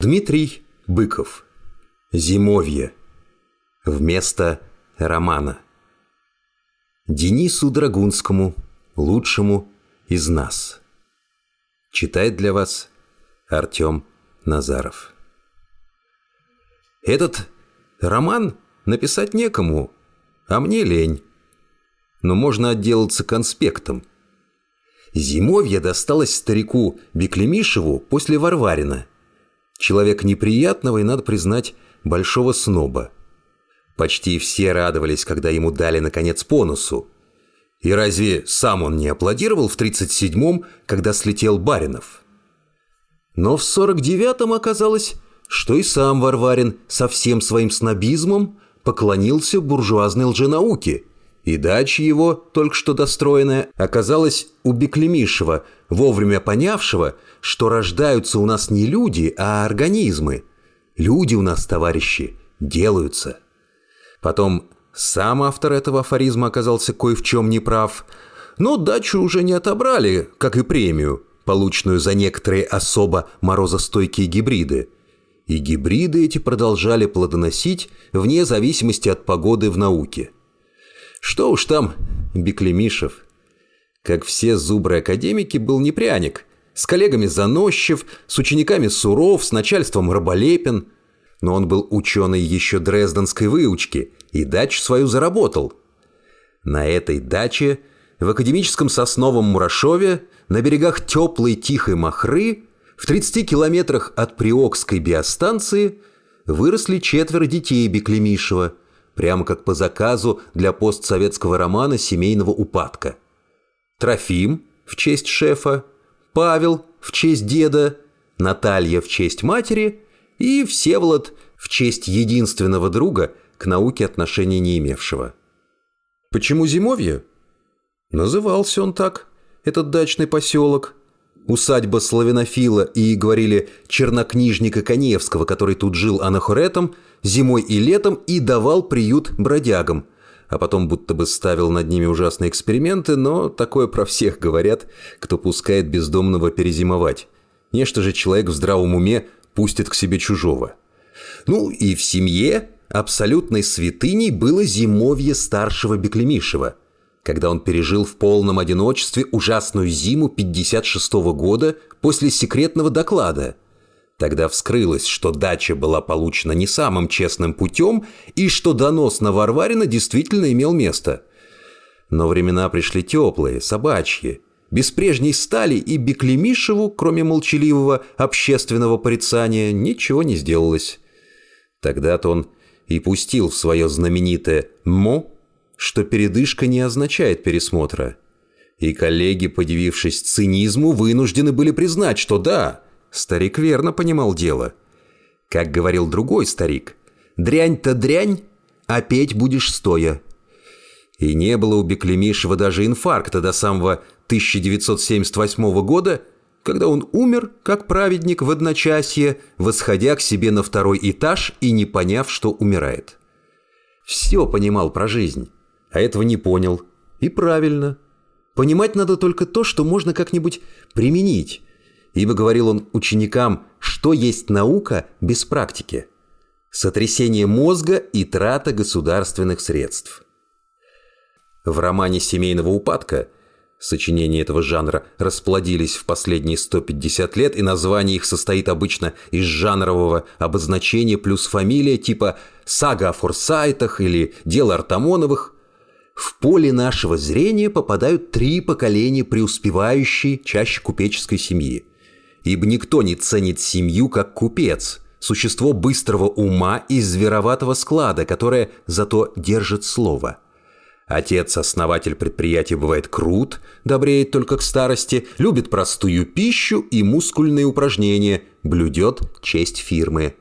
Дмитрий Быков. Зимовье. Вместо романа. Денису Драгунскому, лучшему из нас. Читает для вас Артем Назаров. Этот роман написать некому, а мне лень. Но можно отделаться конспектом. Зимовье досталось старику Беклемишеву после Варварина – Человек неприятного и, надо признать, большого сноба. Почти все радовались, когда ему дали, наконец, по носу. И разве сам он не аплодировал в 37-м, когда слетел Баринов? Но в 49-м оказалось, что и сам Варварин со всем своим снобизмом поклонился буржуазной лженауке, и дача его, только что достроенная, оказалась у Беклемишева, вовремя понявшего, что рождаются у нас не люди, а организмы. Люди у нас, товарищи, делаются. Потом сам автор этого афоризма оказался кое в чем неправ, но дачу уже не отобрали, как и премию, полученную за некоторые особо морозостойкие гибриды. И гибриды эти продолжали плодоносить вне зависимости от погоды в науке. Что уж там, Беклемишев. Как все зубры-академики, был не пряник. С коллегами заносчив, с учениками суров, с начальством раболепен. Но он был ученый еще дрезденской выучки и дачу свою заработал. На этой даче, в академическом сосновом Мурашове, на берегах теплой тихой Махры, в 30 километрах от Приокской биостанции, выросли четверо детей Беклемишева, прямо как по заказу для постсоветского романа «Семейного упадка». Трофим в честь шефа – Павел в честь деда, Наталья в честь матери и Всеволод в честь единственного друга, к науке отношения не имевшего. Почему зимовье? Назывался он так, этот дачный поселок. Усадьба славянофила и, говорили, чернокнижника Коневского, который тут жил анахоретом, зимой и летом и давал приют бродягам – а потом будто бы ставил над ними ужасные эксперименты, но такое про всех говорят, кто пускает бездомного перезимовать. Нечто же человек в здравом уме пустит к себе чужого. Ну и в семье абсолютной святыней было зимовье старшего Беклемишева, когда он пережил в полном одиночестве ужасную зиму 56 -го года после секретного доклада – Тогда вскрылось, что дача была получена не самым честным путем и что донос на Варварина действительно имел место. Но времена пришли теплые, собачьи. Без прежней стали и Беклемишеву, кроме молчаливого общественного порицания, ничего не сделалось. Тогда-то он и пустил в свое знаменитое «мо», что передышка не означает пересмотра. И коллеги, подивившись цинизму, вынуждены были признать, что да – Старик верно понимал дело. Как говорил другой старик, «Дрянь-то дрянь, а петь будешь стоя». И не было у Беклемишева даже инфаркта до самого 1978 года, когда он умер, как праведник в одночасье, восходя к себе на второй этаж и не поняв, что умирает. Все понимал про жизнь, а этого не понял. И правильно. Понимать надо только то, что можно как-нибудь применить, ибо говорил он ученикам, что есть наука без практики. Сотрясение мозга и трата государственных средств. В романе «Семейного упадка» Сочинения этого жанра расплодились в последние 150 лет, и название их состоит обычно из жанрового обозначения плюс фамилия типа «Сага о Форсайтах» или «Дело Артамоновых». В поле нашего зрения попадают три поколения преуспевающей, чаще купеческой семьи ибо никто не ценит семью как купец, существо быстрого ума и звероватого склада, которое зато держит слово. Отец, основатель предприятия, бывает крут, добреет только к старости, любит простую пищу и мускульные упражнения, блюдет честь фирмы.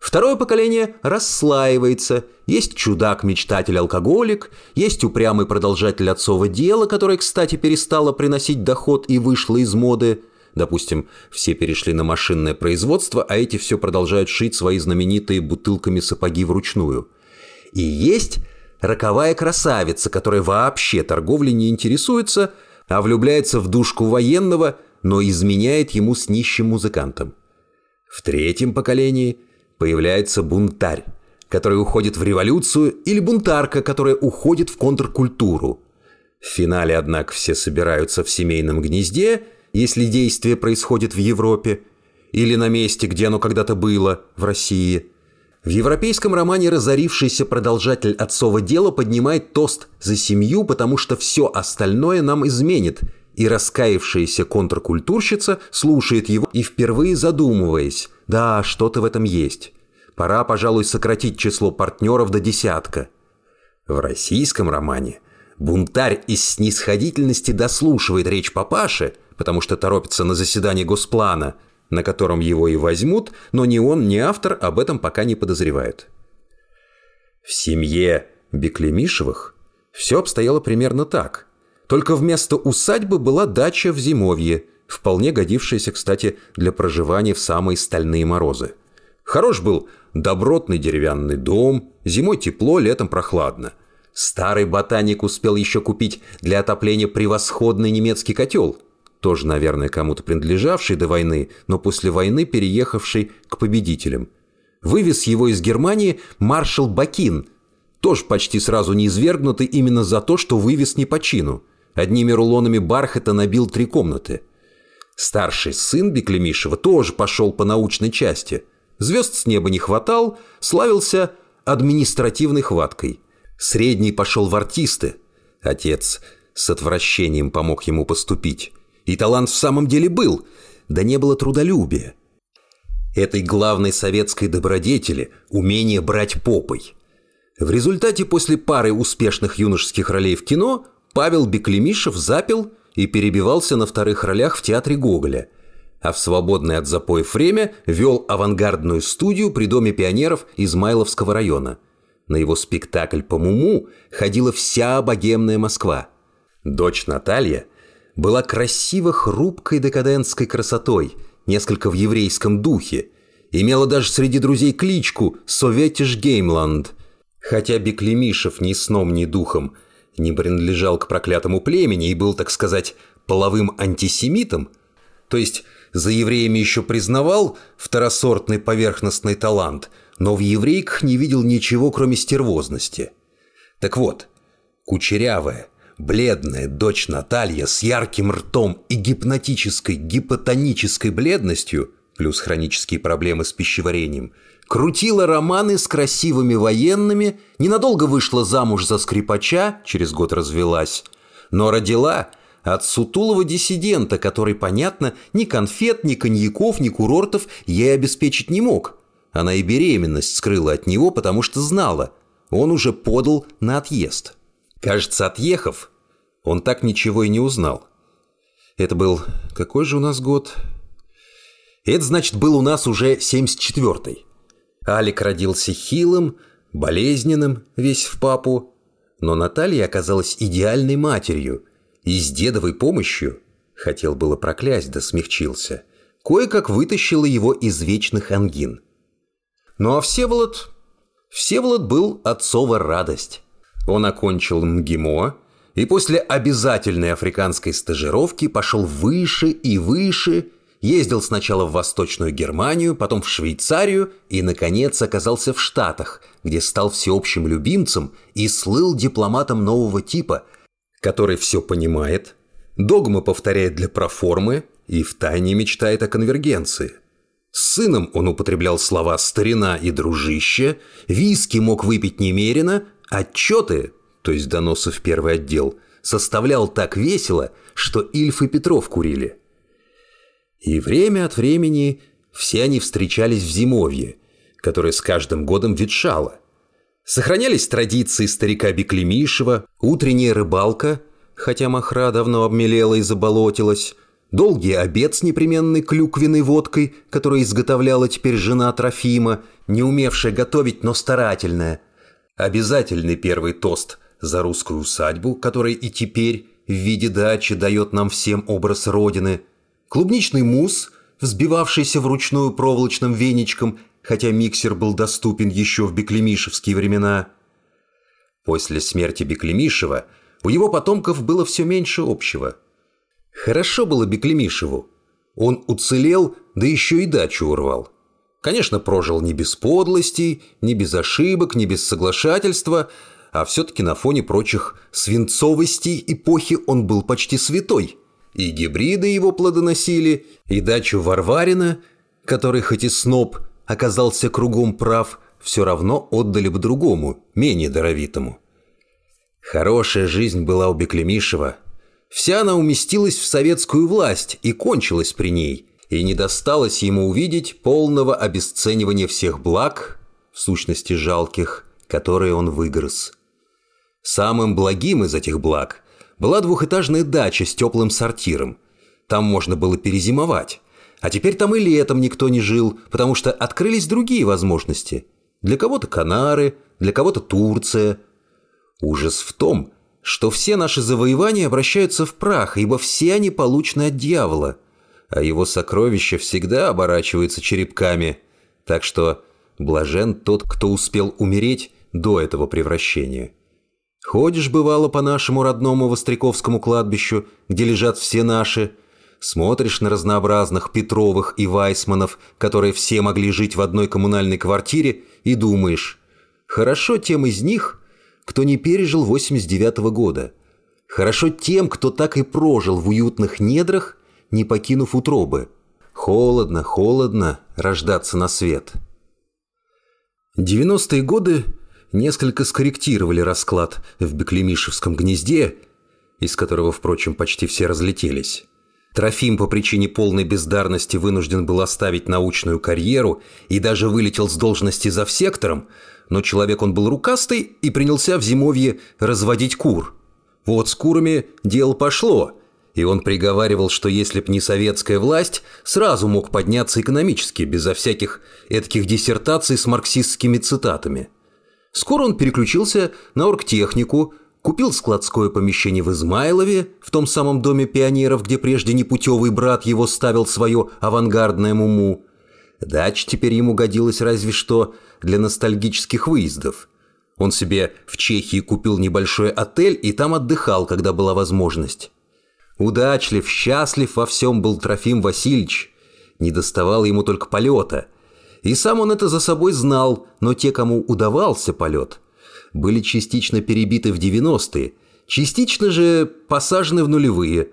Второе поколение расслаивается. Есть чудак-мечтатель-алкоголик, есть упрямый продолжатель отцова дела, которое, кстати, перестало приносить доход и вышло из моды – Допустим, все перешли на машинное производство, а эти все продолжают шить свои знаменитые бутылками сапоги вручную. И есть роковая красавица, которая вообще торговлей не интересуется, а влюбляется в душку военного, но изменяет ему с нищим музыкантом. В третьем поколении появляется бунтарь, который уходит в революцию, или бунтарка, которая уходит в контркультуру. В финале, однако, все собираются в семейном гнезде, если действие происходит в Европе, или на месте, где оно когда-то было, в России. В европейском романе разорившийся продолжатель отцова дела поднимает тост за семью, потому что все остальное нам изменит, и раскаявшаяся контркультурщица слушает его и впервые задумываясь, да, что-то в этом есть. Пора, пожалуй, сократить число партнеров до десятка. В российском романе бунтарь из снисходительности дослушивает речь папаши, потому что торопится на заседание Госплана – на котором его и возьмут, но ни он, ни автор об этом пока не подозревают. В семье Беклемишевых все обстояло примерно так. Только вместо усадьбы была дача в Зимовье, вполне годившаяся, кстати, для проживания в самые стальные морозы. Хорош был добротный деревянный дом, зимой тепло, летом прохладно. Старый ботаник успел еще купить для отопления превосходный немецкий котел – тоже, наверное, кому-то принадлежавший до войны, но после войны переехавший к победителям. Вывез его из Германии маршал Бакин, тоже почти сразу не извергнутый именно за то, что вывез не по чину. Одними рулонами бархата набил три комнаты. Старший сын Беклемишева тоже пошел по научной части. Звезд с неба не хватал, славился административной хваткой. Средний пошел в артисты. Отец с отвращением помог ему поступить. И талант в самом деле был, да не было трудолюбия. Этой главной советской добродетели – умение брать попой. В результате после пары успешных юношеских ролей в кино Павел Беклемишев запил и перебивался на вторых ролях в театре Гоголя, а в свободное от запоев время вел авангардную студию при Доме пионеров Измайловского района. На его спектакль по Муму ходила вся богемная Москва. Дочь Наталья – была красиво хрупкой декадентской красотой, несколько в еврейском духе. Имела даже среди друзей кличку «Советиш Геймланд». Хотя Беклемишев ни сном, ни духом не принадлежал к проклятому племени и был, так сказать, половым антисемитом, то есть за евреями еще признавал второсортный поверхностный талант, но в еврейках не видел ничего, кроме стервозности. Так вот, кучерявая, Бледная дочь Наталья с ярким ртом и гипнотической гипотонической бледностью, плюс хронические проблемы с пищеварением, крутила романы с красивыми военными, ненадолго вышла замуж за скрипача, через год развелась, но родила от сутулого диссидента, который, понятно, ни конфет, ни коньяков, ни курортов ей обеспечить не мог. Она и беременность скрыла от него, потому что знала, он уже подал на отъезд. Кажется, отъехав, он так ничего и не узнал. Это был... Какой же у нас год? Это, значит, был у нас уже 74-й. Алик родился хилым, болезненным, весь в папу. Но Наталья оказалась идеальной матерью. И с дедовой помощью, хотел было проклясть, да смягчился, кое-как вытащила его из вечных ангин. Ну а Всеволод... Всеволод был отцова радость. Он окончил МГИМО и после обязательной африканской стажировки пошел выше и выше, ездил сначала в Восточную Германию, потом в Швейцарию и, наконец, оказался в Штатах, где стал всеобщим любимцем и слыл дипломатом нового типа, который все понимает, догмы повторяет для проформы и втайне мечтает о конвергенции. С сыном он употреблял слова «старина» и «дружище», виски мог выпить немерено, Отчеты, то есть доносы в первый отдел, составлял так весело, что Ильф и Петров курили. И время от времени все они встречались в зимовье, которое с каждым годом ветшало. Сохранялись традиции старика Беклемишева, утренняя рыбалка, хотя махра давно обмелела и заболотилась, долгий обед с непременной клюквенной водкой, которую изготовляла теперь жена Трофима, не умевшая готовить, но старательная – Обязательный первый тост за русскую усадьбу, которая и теперь в виде дачи дает нам всем образ Родины. Клубничный мусс, взбивавшийся вручную проволочным веничком, хотя миксер был доступен еще в беклемишевские времена. После смерти Беклемишева у его потомков было все меньше общего. Хорошо было Беклемишеву. Он уцелел, да еще и дачу урвал. Конечно, прожил не без подлостей, не без ошибок, не без соглашательства, а все-таки на фоне прочих свинцовостей эпохи он был почти святой. И гибриды его плодоносили, и дачу Варварина, который хоть и сноб оказался кругом прав, все равно отдали бы другому, менее даровитому. Хорошая жизнь была у Беклемишева. Вся она уместилась в советскую власть и кончилась при ней – и не досталось ему увидеть полного обесценивания всех благ, в сущности жалких, которые он выгрыз. Самым благим из этих благ была двухэтажная дача с теплым сортиром. Там можно было перезимовать. А теперь там и летом никто не жил, потому что открылись другие возможности. Для кого-то Канары, для кого-то Турция. Ужас в том, что все наши завоевания обращаются в прах, ибо все они получены от дьявола – а его сокровища всегда оборачиваются черепками, так что блажен тот, кто успел умереть до этого превращения. Ходишь, бывало, по нашему родному Востряковскому кладбищу, где лежат все наши, смотришь на разнообразных Петровых и Вайсманов, которые все могли жить в одной коммунальной квартире, и думаешь, хорошо тем из них, кто не пережил 89 -го года. Хорошо тем, кто так и прожил в уютных недрах не покинув утробы. Холодно, холодно рождаться на свет. 90-е годы несколько скорректировали расклад в Беклемишевском гнезде, из которого, впрочем, почти все разлетелись. Трофим по причине полной бездарности вынужден был оставить научную карьеру и даже вылетел с должности за сектором, но человек он был рукастый и принялся в зимовье разводить кур. Вот с курами дело пошло – и он приговаривал, что если б не советская власть, сразу мог подняться экономически, безо всяких этких диссертаций с марксистскими цитатами. Скоро он переключился на оргтехнику, купил складское помещение в Измайлове, в том самом доме пионеров, где прежде непутевый брат его ставил свое авангардное муму. Дача теперь ему годилась разве что для ностальгических выездов. Он себе в Чехии купил небольшой отель и там отдыхал, когда была возможность. Удачлив, счастлив во всем был Трофим Васильевич. Не доставало ему только полета. И сам он это за собой знал, но те, кому удавался полет, были частично перебиты в 90-е, частично же посажены в нулевые.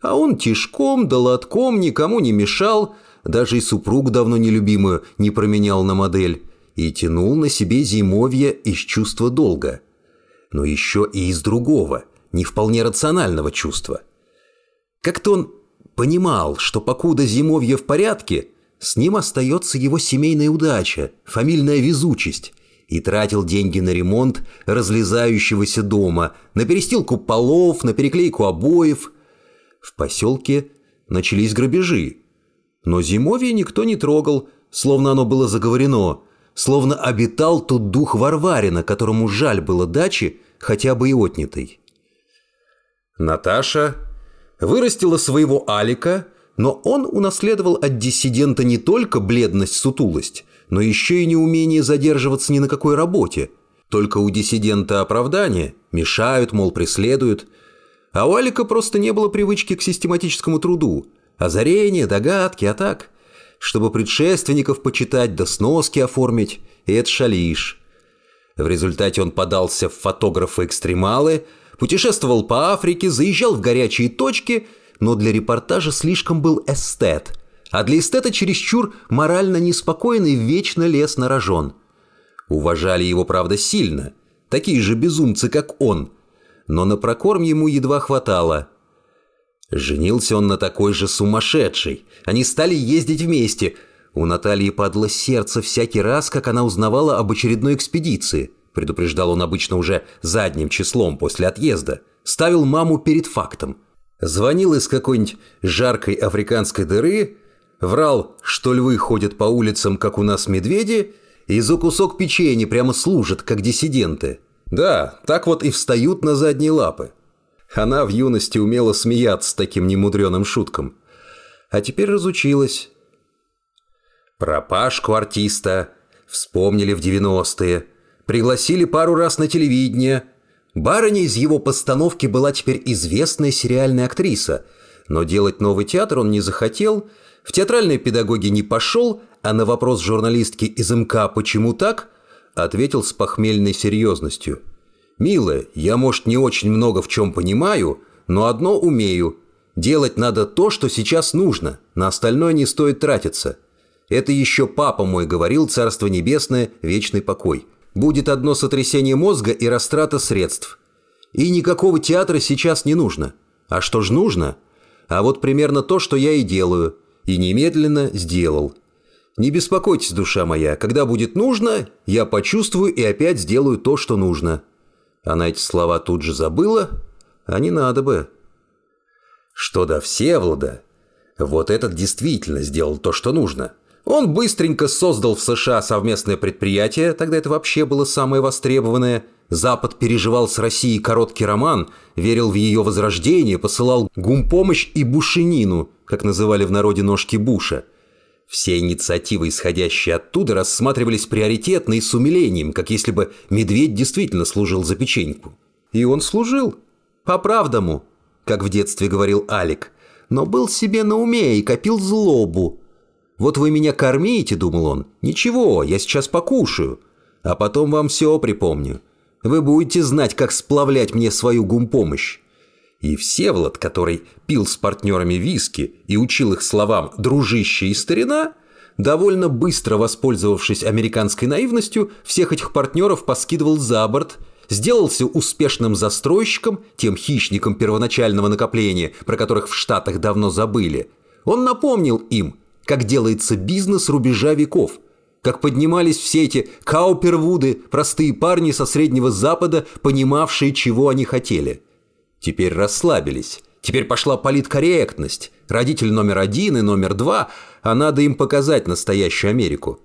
А он тишком да лотком никому не мешал, даже и супруг давно нелюбимую не променял на модель, и тянул на себе зимовье из чувства долга. Но еще и из другого, не вполне рационального чувства – как-то он понимал, что покуда зимовье в порядке, с ним остается его семейная удача, фамильная везучесть, и тратил деньги на ремонт разлезающегося дома, на перестилку полов, на переклейку обоев. В поселке начались грабежи. Но зимовье никто не трогал, словно оно было заговорено, словно обитал тут дух Варварина, которому жаль было дачи, хотя бы и отнятой. Наташа вырастила своего Алика, но он унаследовал от диссидента не только бледность-сутулость, но еще и неумение задерживаться ни на какой работе. Только у диссидента оправдания мешают, мол, преследуют. А у Алика просто не было привычки к систематическому труду. Озарение, догадки, а так, чтобы предшественников почитать да сноски оформить, это шалиш. В результате он подался в фотографы-экстремалы – Путешествовал по Африке, заезжал в горячие точки, но для репортажа слишком был эстет, а для эстета чересчур морально неспокойный вечно лес на рожон. Уважали его, правда, сильно, такие же безумцы, как он, но на прокорм ему едва хватало. Женился он на такой же сумасшедшей. Они стали ездить вместе. У Натальи падло сердце всякий раз, как она узнавала об очередной экспедиции – предупреждал он обычно уже задним числом после отъезда, ставил маму перед фактом. Звонил из какой-нибудь жаркой африканской дыры, врал, что львы ходят по улицам, как у нас медведи, и за кусок печенья прямо служат, как диссиденты. Да, так вот и встают на задние лапы. Она в юности умела смеяться таким немудреным шуткам. А теперь разучилась. Пропашку артиста вспомнили в девяностые – Пригласили пару раз на телевидение. Барыня из его постановки была теперь известная сериальная актриса. Но делать новый театр он не захотел, в театральные педагоги не пошел, а на вопрос журналистки из МК «Почему так?» ответил с похмельной серьезностью. «Милая, я, может, не очень много в чем понимаю, но одно умею. Делать надо то, что сейчас нужно, на остальное не стоит тратиться. Это еще папа мой говорил, царство небесное, вечный покой. Будет одно сотрясение мозга и растрата средств. И никакого театра сейчас не нужно. А что ж нужно? А вот примерно то, что я и делаю. И немедленно сделал. Не беспокойтесь, душа моя, когда будет нужно, я почувствую и опять сделаю то, что нужно. Она эти слова тут же забыла, а не надо бы. Что до Всевлада, вот этот действительно сделал то, что нужно. Он быстренько создал в США совместное предприятие, тогда это вообще было самое востребованное. Запад переживал с Россией короткий роман, верил в ее возрождение, посылал гумпомощь и бушенину, как называли в народе ножки Буша. Все инициативы, исходящие оттуда, рассматривались приоритетно и с умилением, как если бы медведь действительно служил за печеньку. И он служил. По-правдому, как в детстве говорил Алик, но был себе на уме и копил злобу – вот вы меня кормите, думал он. Ничего, я сейчас покушаю. А потом вам все припомню. Вы будете знать, как сплавлять мне свою гумпомощь. И Всеволод, который пил с партнерами виски и учил их словам «дружище» и «старина», довольно быстро воспользовавшись американской наивностью, всех этих партнеров поскидывал за борт, сделался успешным застройщиком, тем хищником первоначального накопления, про которых в Штатах давно забыли. Он напомнил им – как делается бизнес рубежа веков, как поднимались все эти каупервуды, простые парни со Среднего Запада, понимавшие, чего они хотели. Теперь расслабились. Теперь пошла политкорректность. Родитель номер один и номер два, а надо им показать настоящую Америку.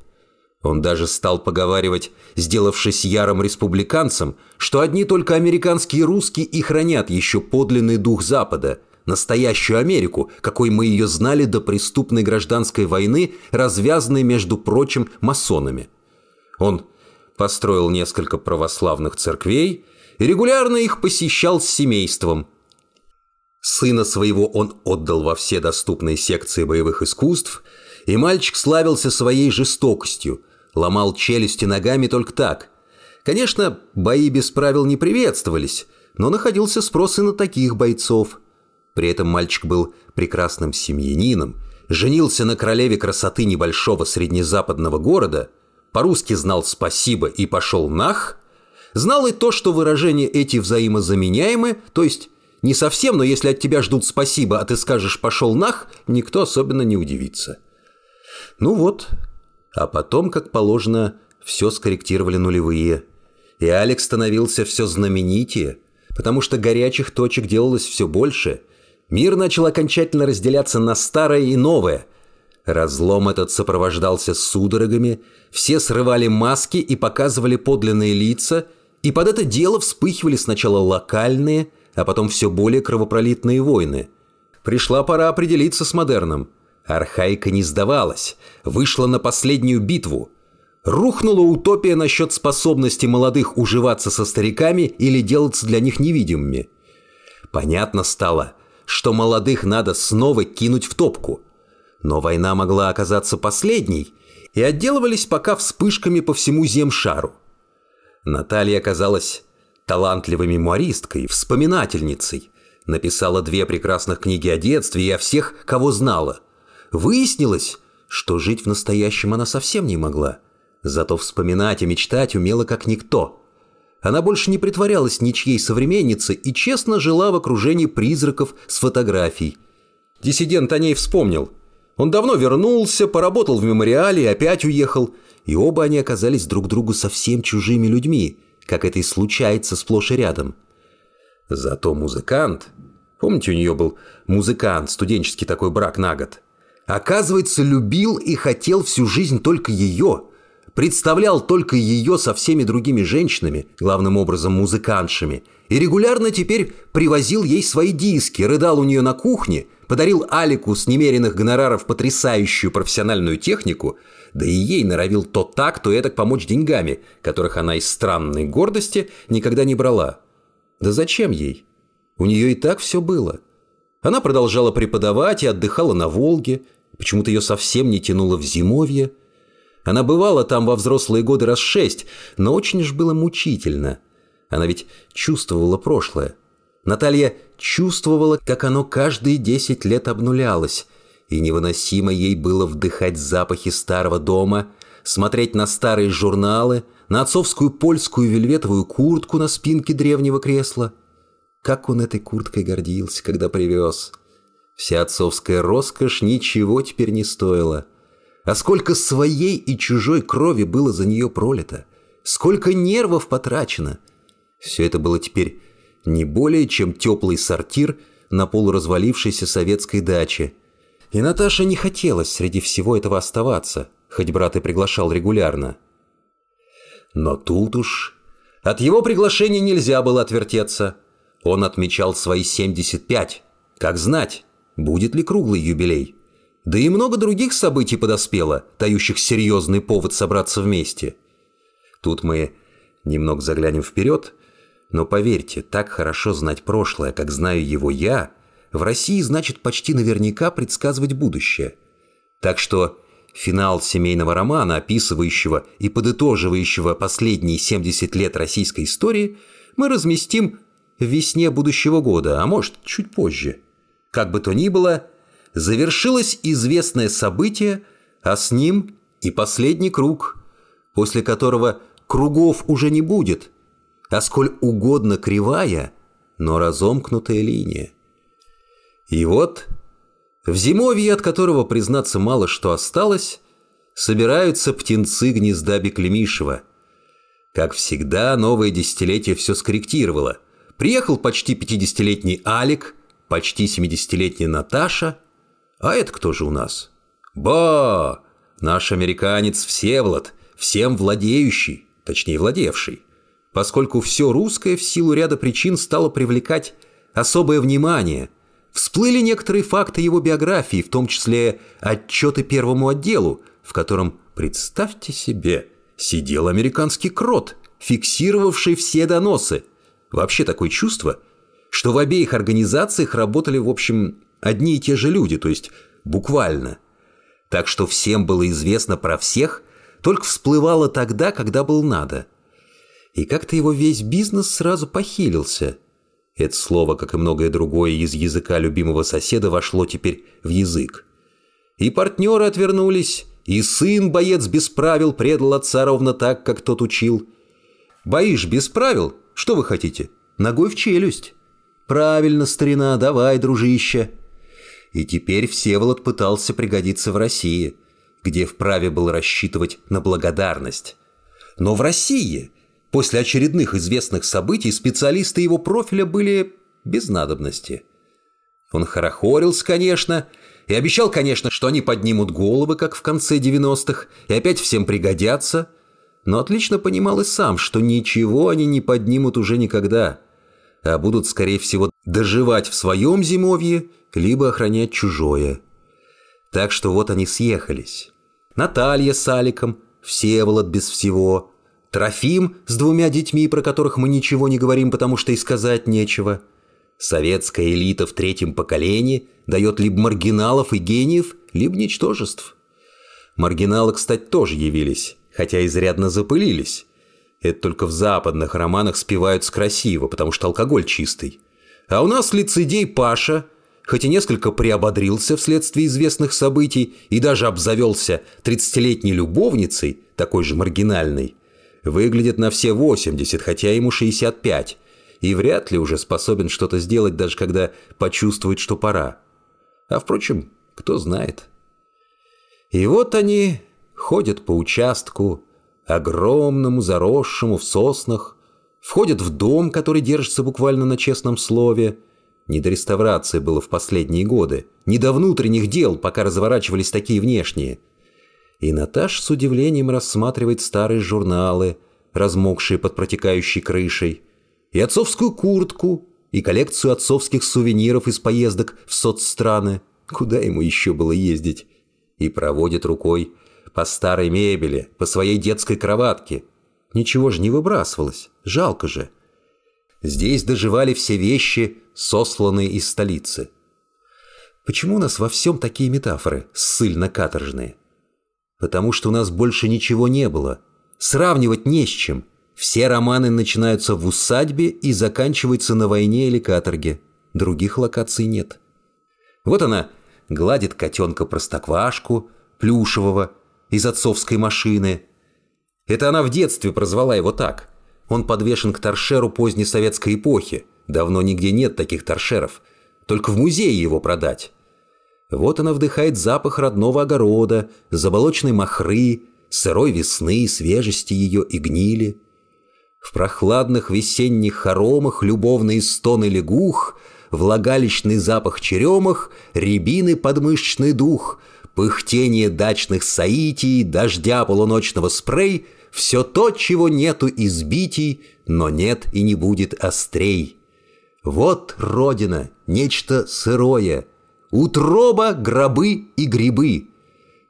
Он даже стал поговаривать, сделавшись ярым республиканцем, что одни только американские русские и хранят еще подлинный дух Запада – настоящую Америку, какой мы ее знали до преступной гражданской войны, развязанной, между прочим, масонами. Он построил несколько православных церквей и регулярно их посещал с семейством. Сына своего он отдал во все доступные секции боевых искусств, и мальчик славился своей жестокостью, ломал челюсти ногами только так. Конечно, бои без правил не приветствовались, но находился спрос и на таких бойцов – при этом мальчик был прекрасным семьянином, женился на королеве красоты небольшого среднезападного города, по-русски знал «спасибо» и пошел нах, знал и то, что выражения эти взаимозаменяемы, то есть не совсем, но если от тебя ждут «спасибо», а ты скажешь «пошел нах», никто особенно не удивится. Ну вот, а потом, как положено, все скорректировали нулевые. И Алекс становился все знаменитее, потому что горячих точек делалось все больше – Мир начал окончательно разделяться на старое и новое. Разлом этот сопровождался судорогами, все срывали маски и показывали подлинные лица, и под это дело вспыхивали сначала локальные, а потом все более кровопролитные войны. Пришла пора определиться с модерном. Архаика не сдавалась, вышла на последнюю битву. Рухнула утопия насчет способности молодых уживаться со стариками или делаться для них невидимыми. Понятно стало – что молодых надо снова кинуть в топку. Но война могла оказаться последней, и отделывались пока вспышками по всему земшару. Наталья оказалась талантливой мемуаристкой, вспоминательницей. Написала две прекрасных книги о детстве и о всех, кого знала. Выяснилось, что жить в настоящем она совсем не могла. Зато вспоминать и мечтать умела как никто – она больше не притворялась ничьей современницей и честно жила в окружении призраков с фотографий. Диссидент о ней вспомнил. Он давно вернулся, поработал в мемориале и опять уехал. И оба они оказались друг другу совсем чужими людьми, как это и случается сплошь и рядом. Зато музыкант... Помните, у нее был музыкант, студенческий такой брак на год? Оказывается, любил и хотел всю жизнь только ее – представлял только ее со всеми другими женщинами, главным образом музыкантшами, и регулярно теперь привозил ей свои диски, рыдал у нее на кухне, подарил Алику с немеренных гонораров потрясающую профессиональную технику, да и ей норовил то так, то этак помочь деньгами, которых она из странной гордости никогда не брала. Да зачем ей? У нее и так все было. Она продолжала преподавать и отдыхала на Волге, почему-то ее совсем не тянуло в зимовье – Она бывала там во взрослые годы раз шесть, но очень уж было мучительно. Она ведь чувствовала прошлое. Наталья чувствовала, как оно каждые десять лет обнулялось, и невыносимо ей было вдыхать запахи старого дома, смотреть на старые журналы, на отцовскую польскую вельветовую куртку на спинке древнего кресла. Как он этой курткой гордился, когда привез. Вся отцовская роскошь ничего теперь не стоила. А сколько своей и чужой крови было за нее пролито, сколько нервов потрачено. Все это было теперь не более чем теплый сортир на полуразвалившейся советской даче. И Наташа не хотелось среди всего этого оставаться, хоть брат и приглашал регулярно. Но тут уж от его приглашения нельзя было отвертеться. Он отмечал свои 75. Как знать, будет ли круглый юбилей. Да и много других событий подоспело, дающих серьезный повод собраться вместе. Тут мы немного заглянем вперед – но поверьте, так хорошо знать прошлое, как знаю его я, в России значит почти наверняка предсказывать будущее. Так что финал семейного романа, описывающего и подытоживающего последние 70 лет российской истории, мы разместим в весне будущего года, а может, чуть позже. Как бы то ни было, завершилось известное событие, а с ним и последний круг, после которого кругов уже не будет – а сколь угодно кривая, но разомкнутая линия. И вот в зимовье, от которого, признаться, мало что осталось, собираются птенцы гнезда Беклемишева. Как всегда, новое десятилетие все скорректировало. Приехал почти 50-летний Алик, почти 70-летняя Наташа. А это кто же у нас? Ба! Наш американец Всеволод, всем владеющий, точнее владевший поскольку все русское в силу ряда причин стало привлекать особое внимание. Всплыли некоторые факты его биографии, в том числе отчеты первому отделу, в котором, представьте себе, сидел американский крот, фиксировавший все доносы. Вообще такое чувство, что в обеих организациях работали, в общем, одни и те же люди, то есть буквально. Так что всем было известно про всех, только всплывало тогда, когда было надо – и как-то его весь бизнес сразу похилился. Это слово, как и многое другое из языка любимого соседа, вошло теперь в язык. И партнеры отвернулись, и сын, боец без правил, предал отца ровно так, как тот учил. Боишь без правил? Что вы хотите? Ногой в челюсть. Правильно, старина, давай, дружище. И теперь Всеволод пытался пригодиться в России, где вправе было рассчитывать на благодарность. Но в России После очередных известных событий специалисты его профиля были без надобности. Он хорохорился, конечно, и обещал, конечно, что они поднимут головы, как в конце 90-х, и опять всем пригодятся, но отлично понимал и сам, что ничего они не поднимут уже никогда, а будут, скорее всего, доживать в своем зимовье, либо охранять чужое. Так что вот они съехались. Наталья с Аликом, Всеволод без всего – Трофим с двумя детьми, про которых мы ничего не говорим, потому что и сказать нечего. Советская элита в третьем поколении дает либо маргиналов и гениев, либо ничтожеств. Маргиналы, кстати, тоже явились, хотя изрядно запылились. Это только в западных романах спеваются красиво, потому что алкоголь чистый. А у нас лицедей Паша, хоть и несколько приободрился вследствие известных событий и даже обзавелся 30-летней любовницей, такой же маргинальной, Выглядит на все 80, хотя ему 65. И вряд ли уже способен что-то сделать, даже когда почувствует, что пора. А впрочем, кто знает. И вот они ходят по участку, огромному, заросшему в соснах, входят в дом, который держится буквально на честном слове. Не до реставрации было в последние годы, не до внутренних дел, пока разворачивались такие внешние – и Наташ с удивлением рассматривает старые журналы, размокшие под протекающей крышей, и отцовскую куртку, и коллекцию отцовских сувениров из поездок в соцстраны, куда ему еще было ездить, и проводит рукой по старой мебели, по своей детской кроватке. Ничего же не выбрасывалось, жалко же. Здесь доживали все вещи, сосланные из столицы. Почему у нас во всем такие метафоры ссыльно-каторжные? Потому что у нас больше ничего не было. Сравнивать не с чем. Все романы начинаются в усадьбе и заканчиваются на войне или каторге. Других локаций нет. Вот она гладит котенка-простоквашку, плюшевого, из отцовской машины. Это она в детстве прозвала его так. Он подвешен к торшеру поздней советской эпохи. Давно нигде нет таких торшеров. Только в музее его продать. Вот она вдыхает запах родного огорода, заболоченной махры, сырой весны, свежести ее и гнили. В прохладных весенних хоромах любовные стоны лягух, влагалищный запах черемах, рябины подмышечный дух, пыхтение дачных соитий, дождя полуночного спрей — все то, чего нету избитий, но нет и не будет острей. Вот родина, нечто сырое, утроба, гробы и грибы.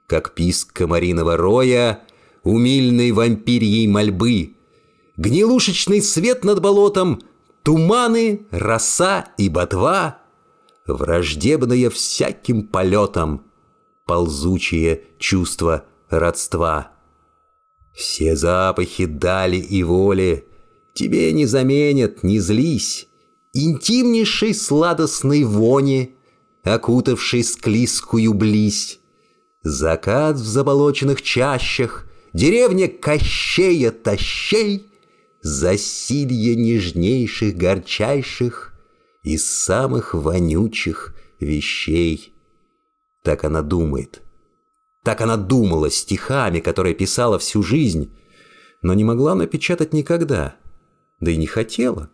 Как писк комариного роя, умильной вампирьей мольбы. Гнилушечный свет над болотом, туманы, роса и ботва, враждебное всяким полетом, ползучее чувство родства. Все запахи дали и воли Тебе не заменят, не злись. Интимнейшей сладостной вони, Окутавшей склизкую близь. Закат в заболоченных чащах, Деревня Кощея Тащей, Засилье нежнейших, горчайших Из самых вонючих вещей. Так она думает — так она думала стихами, которые писала всю жизнь, но не могла напечатать никогда, да и не хотела.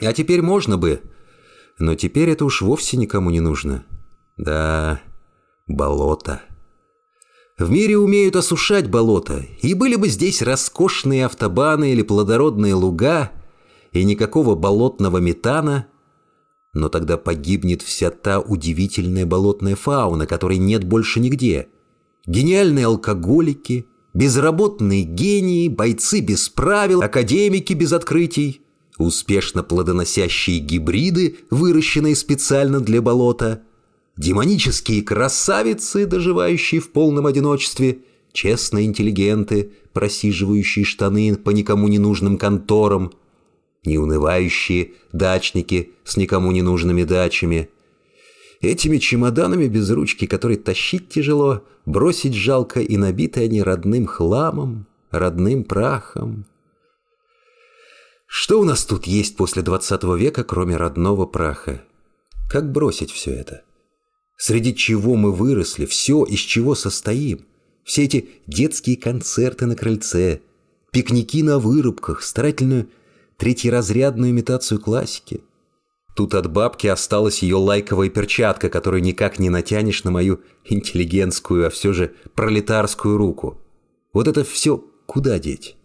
А теперь можно бы, но теперь это уж вовсе никому не нужно. Да, болото. В мире умеют осушать болото, и были бы здесь роскошные автобаны или плодородные луга, и никакого болотного метана, но тогда погибнет вся та удивительная болотная фауна, которой нет больше нигде – гениальные алкоголики, безработные гении, бойцы без правил, академики без открытий, успешно плодоносящие гибриды, выращенные специально для болота, демонические красавицы, доживающие в полном одиночестве, честные интеллигенты, просиживающие штаны по никому не нужным конторам, неунывающие дачники с никому не нужными дачами – Этими чемоданами без ручки, которые тащить тяжело, бросить жалко, и набиты они родным хламом, родным прахом. Что у нас тут есть после двадцатого века, кроме родного праха? Как бросить все это? Среди чего мы выросли, все, из чего состоим? Все эти детские концерты на крыльце, пикники на вырубках, старательную третьеразрядную имитацию классики – Тут от бабки осталась ее лайковая перчатка, которую никак не натянешь на мою интеллигентскую, а все же пролетарскую руку. Вот это все куда деть?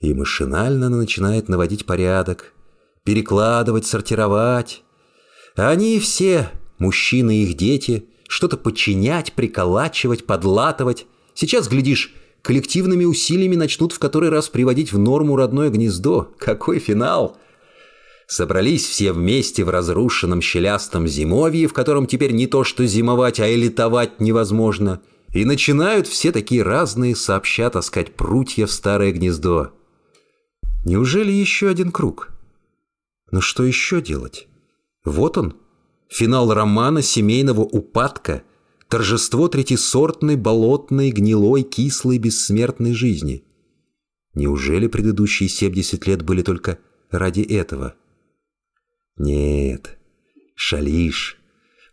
И машинально она начинает наводить порядок, перекладывать, сортировать. Они все, мужчины и их дети, что-то подчинять, приколачивать, подлатывать. Сейчас, глядишь, коллективными усилиями начнут в который раз приводить в норму родное гнездо. Какой финал! Собрались все вместе в разрушенном щелястом зимовье, в котором теперь не то что зимовать, а и летовать невозможно. И начинают все такие разные сообща таскать прутья в старое гнездо. Неужели еще один круг? Но что еще делать? Вот он, финал романа семейного упадка, торжество третисортной, болотной, гнилой, кислой, бессмертной жизни. Неужели предыдущие 70 лет были только ради этого? — нет, шалишь.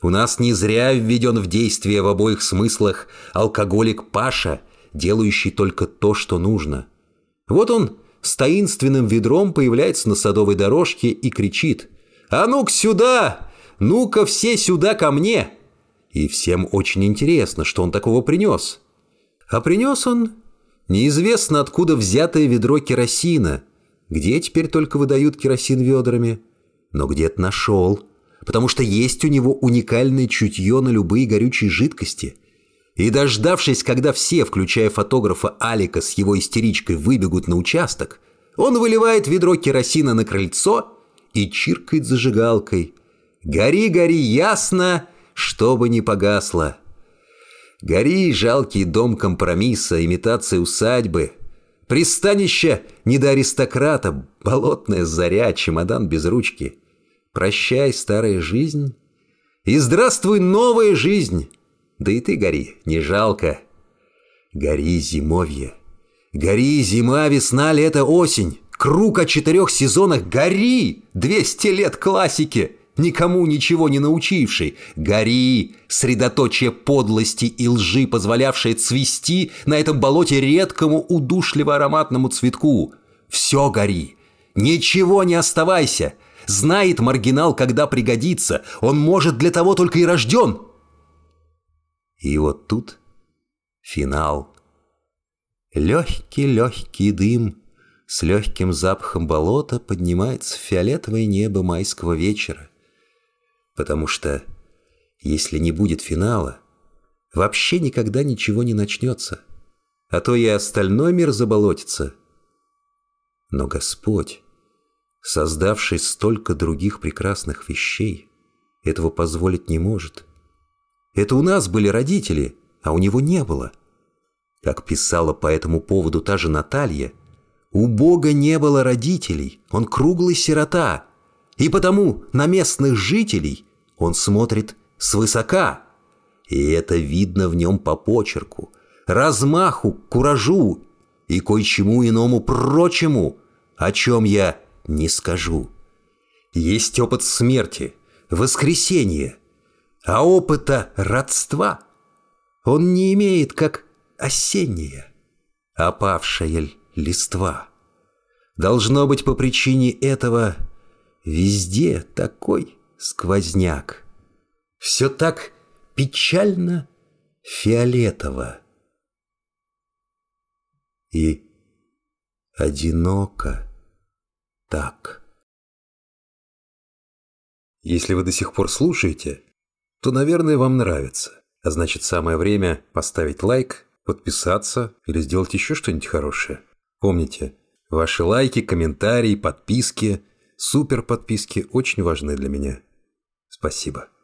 У нас не зря введен в действие в обоих смыслах алкоголик Паша, делающий только то, что нужно. Вот он с таинственным ведром появляется на садовой дорожке и кричит «А ну-ка сюда! Ну-ка все сюда ко мне!» И всем очень интересно, что он такого принес. А принес он неизвестно откуда взятое ведро керосина. Где теперь только выдают керосин ведрами – но где-то нашел, потому что есть у него уникальное чутье на любые горючие жидкости. И дождавшись, когда все, включая фотографа Алика с его истеричкой, выбегут на участок, он выливает ведро керосина на крыльцо и чиркает зажигалкой. «Гори, гори, ясно, чтобы не погасло!» Гори, жалкий дом компромисса, имитация усадьбы. Пристанище не до аристократа, болотная заря, чемодан без ручки. Прощай, старая жизнь, и здравствуй, новая жизнь. Да и ты гори, не жалко. Гори, зимовье. Гори, зима, весна, лето, осень. Круг о четырех сезонах. Гори! Двести лет классики! Никому ничего не научивший. Гори! Средоточие подлости и лжи, позволявшее цвести на этом болоте редкому удушливо-ароматному цветку. Все гори! Ничего не оставайся! Знает маргинал, когда пригодится. Он может для того только и рожден. И вот тут финал. Легкий-легкий дым с легким запахом болота поднимается в фиолетовое небо майского вечера. Потому что, если не будет финала, вообще никогда ничего не начнется. А то и остальной мир заболотится. Но Господь, создавший столько других прекрасных вещей, этого позволить не может. Это у нас были родители, а у него не было – как писала по этому поводу та же Наталья, у Бога не было родителей, он круглый сирота, и потому на местных жителей он смотрит свысока. И это видно в нем по почерку, размаху, куражу и кое-чему иному прочему, о чем я не скажу. Есть опыт смерти, воскресения, а опыта родства он не имеет, как осенняя, опавшая листва. Должно быть по причине этого везде такой сквозняк. Все так печально фиолетово. И одиноко так. Если вы до сих пор слушаете, то, наверное, вам нравится. А значит, самое время поставить лайк, подписаться или сделать еще что-нибудь хорошее. Помните, ваши лайки, комментарии, подписки, супер подписки очень важны для меня. Спасибо.